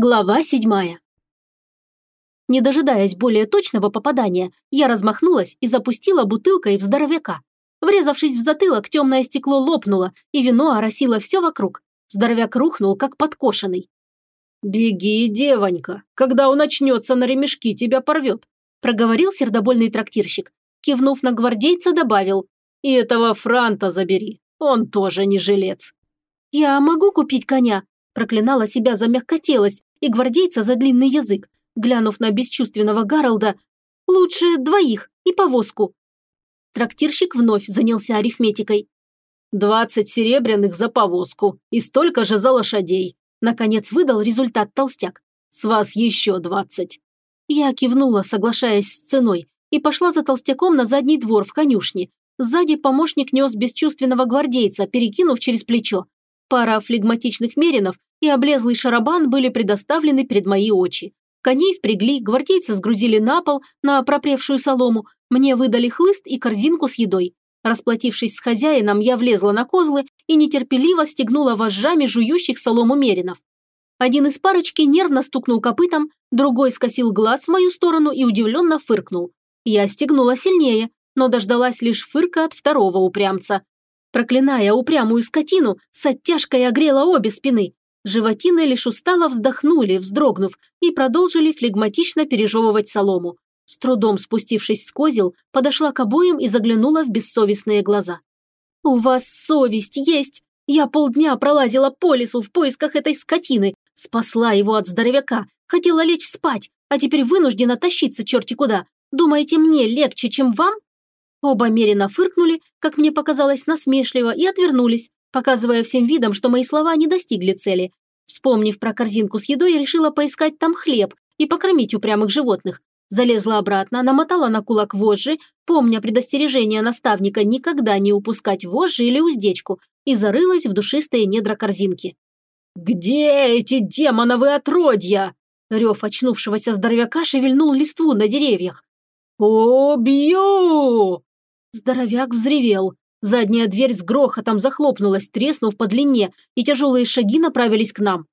Глава седьмая. Не дожидаясь более точного попадания, я размахнулась и запустила бутылкой в здоровяка. Врезавшись в затылок, темное стекло лопнуло, и вино оросило все вокруг. Здоровяк рухнул, как подкошенный. «Беги, девонька, когда он очнется на ремешки, тебя порвет», проговорил сердобольный трактирщик. Кивнув на гвардейца, добавил. «И этого франта забери, он тоже не жилец». «Я могу купить коня?» проклинала себя за мягкотелость, и гвардейца за длинный язык, глянув на бесчувственного Гаролда, «Лучше двоих и повозку». Трактирщик вновь занялся арифметикой. «Двадцать серебряных за повозку и столько же за лошадей», наконец выдал результат толстяк. «С вас еще двадцать». Я кивнула, соглашаясь с ценой, и пошла за толстяком на задний двор в конюшне. Сзади помощник нес бесчувственного гвардейца, перекинув через плечо. Пара флегматичных меринов и облезлый шарабан были предоставлены перед мои очи. Коней впрягли, гвардейцы сгрузили на пол, на пропревшую солому, мне выдали хлыст и корзинку с едой. Расплатившись с хозяином, я влезла на козлы и нетерпеливо стегнула вожжами жующих солому меринов. Один из парочки нервно стукнул копытом, другой скосил глаз в мою сторону и удивленно фыркнул. Я стегнула сильнее, но дождалась лишь фырка от второго упрямца. Проклиная упрямую скотину, с оттяжкой огрела обе спины. Животины лишь устало вздохнули, вздрогнув, и продолжили флегматично пережевывать солому. С трудом спустившись с козел, подошла к обоим и заглянула в бессовестные глаза. «У вас совесть есть! Я полдня пролазила по лесу в поисках этой скотины, спасла его от здоровяка, хотела лечь спать, а теперь вынуждена тащиться черти куда. Думаете, мне легче, чем вам?» Оба меренно фыркнули, как мне показалось насмешливо, и отвернулись, показывая всем видом, что мои слова не достигли цели. Вспомнив про корзинку с едой, решила поискать там хлеб и покормить упрямых животных. Залезла обратно, намотала на кулак вожжи, помня предостережение наставника никогда не упускать вожжи или уздечку, и зарылась в душистые недра корзинки. «Где эти демоновые отродья?» Рев очнувшегося здоровяка шевельнул листву на деревьях. «Убью!» Здоровяк взревел. Задняя дверь с грохотом захлопнулась, треснув по длине, и тяжелые шаги направились к нам.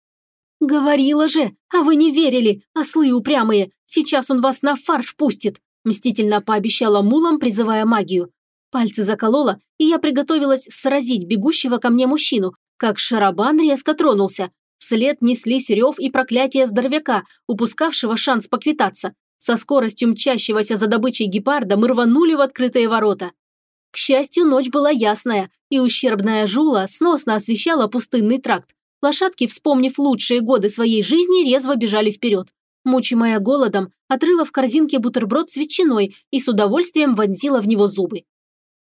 «Говорила же, а вы не верили, ослы упрямые. Сейчас он вас на фарш пустит», мстительно пообещала мулам, призывая магию. Пальцы заколола, и я приготовилась сразить бегущего ко мне мужчину, как шарабан резко тронулся. Вслед неслись рев и проклятие здоровяка, упускавшего шанс поквитаться. Со скоростью мчащегося за добычей гепарда мы рванули в открытые ворота. К счастью, ночь была ясная, и ущербная жула сносно освещала пустынный тракт. Лошадки, вспомнив лучшие годы своей жизни, резво бежали вперед. Мучимая голодом, отрыла в корзинке бутерброд с ветчиной и с удовольствием вонзила в него зубы.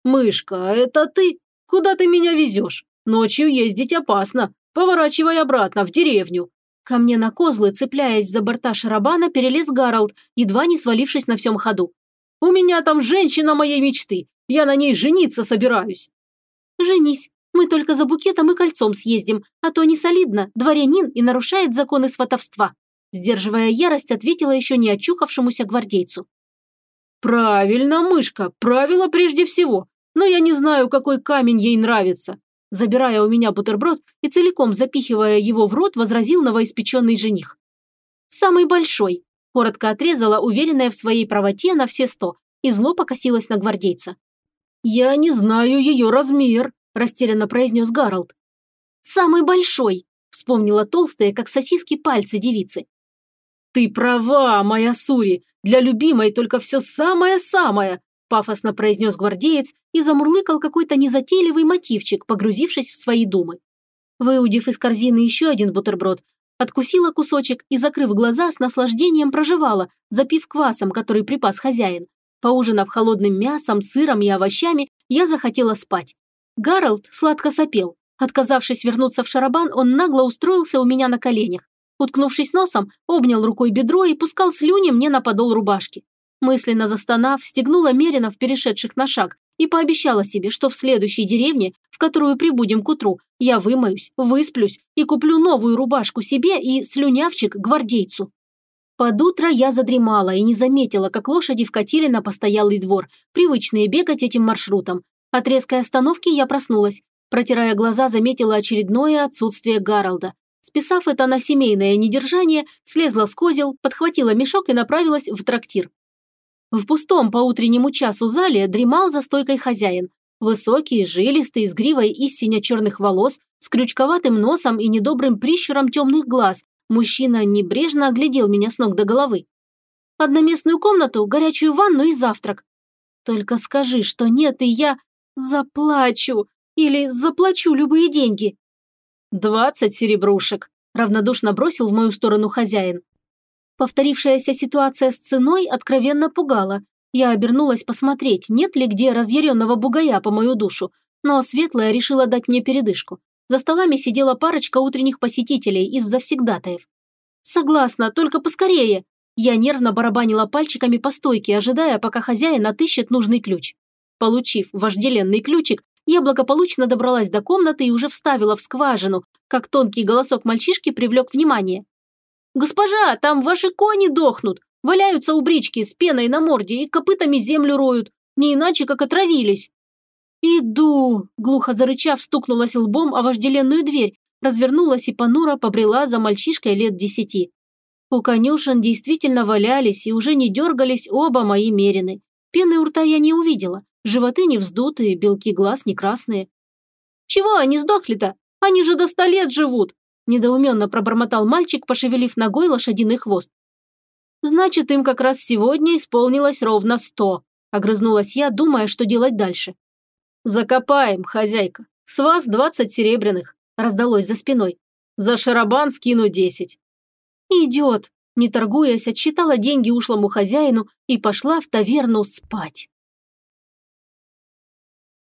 «Мышка, это ты? Куда ты меня везешь? Ночью ездить опасно. Поворачивай обратно, в деревню». Ко мне на козлы, цепляясь за борта шарабана, перелез Гарольд, едва не свалившись на всем ходу. «У меня там женщина моей мечты. Я на ней жениться собираюсь». «Женись. Мы только за букетом и кольцом съездим, а то не солидно, дворянин и нарушает законы сватовства», сдерживая ярость, ответила еще не очухавшемуся гвардейцу. «Правильно, мышка, правило прежде всего, но я не знаю, какой камень ей нравится», забирая у меня бутерброд и целиком запихивая его в рот, возразил новоиспеченный жених. «Самый большой», – коротко отрезала, уверенная в своей правоте на все сто, и зло покосилась на гвардейца. «Я не знаю ее размер», – растерянно произнес Гарольд. «Самый большой», – вспомнила толстые, как сосиски, пальцы девицы. «Ты права, моя Сури, для любимой только все самое-самое», – пафосно произнес гвардеец и замурлыкал какой-то незатейливый мотивчик, погрузившись в свои думы. Выудив из корзины еще один бутерброд, откусила кусочек и, закрыв глаза, с наслаждением проживала, запив квасом, который припас хозяин, Поужинав холодным мясом, сыром и овощами, я захотела спать. Гарольд сладко сопел. Отказавшись вернуться в шарабан, он нагло устроился у меня на коленях. Уткнувшись носом, обнял рукой бедро и пускал слюни мне на подол рубашки. Мысленно застонав, стегнула Меринов, перешедших на шаг, и пообещала себе, что в следующей деревне, в которую прибудем к утру, я вымоюсь, высплюсь и куплю новую рубашку себе и слюнявчик гвардейцу. Под утро я задремала и не заметила, как лошади вкатили на постоялый двор, привычные бегать этим маршрутом. От резкой остановки я проснулась. Протирая глаза, заметила очередное отсутствие Гаролда. Списав это на семейное недержание, слезла с козел, подхватила мешок и направилась в трактир. В пустом по утреннему часу зале дремал за стойкой хозяин. Высокий, жилистый, с гривой из синя-черных волос, с крючковатым носом и недобрым прищуром темных глаз, мужчина небрежно оглядел меня с ног до головы. Одноместную комнату, горячую ванну и завтрак. Только скажи, что нет, и я заплачу. Или заплачу любые деньги. «Двадцать серебрушек», – равнодушно бросил в мою сторону хозяин. Повторившаяся ситуация с ценой откровенно пугала. Я обернулась посмотреть, нет ли где разъяренного бугая по мою душу, но Светлая решила дать мне передышку. За столами сидела парочка утренних посетителей из завсегдатаев. «Согласна, только поскорее!» Я нервно барабанила пальчиками по стойке, ожидая, пока хозяин отыщет нужный ключ. Получив вожделенный ключик, я благополучно добралась до комнаты и уже вставила в скважину, как тонкий голосок мальчишки привлек внимание. «Госпожа, там ваши кони дохнут! Валяются у брички с пеной на морде и копытами землю роют, не иначе как отравились!» «Иду!» – глухо зарычав, стукнулась лбом о вожделенную дверь, развернулась и понуро побрела за мальчишкой лет десяти. У конюшен действительно валялись и уже не дергались оба мои мерины. Пены у рта я не увидела, животы не вздутые, белки глаз не красные. «Чего они сдохли-то? Они же до ста лет живут!» Недоуменно пробормотал мальчик, пошевелив ногой лошадиный хвост. «Значит, им как раз сегодня исполнилось ровно сто», огрызнулась я, думая, что делать дальше. «Закопаем, хозяйка. С вас двадцать серебряных», раздалось за спиной. «За шарабан скину десять». «Идет», не торгуясь, отсчитала деньги ушлому хозяину и пошла в таверну спать.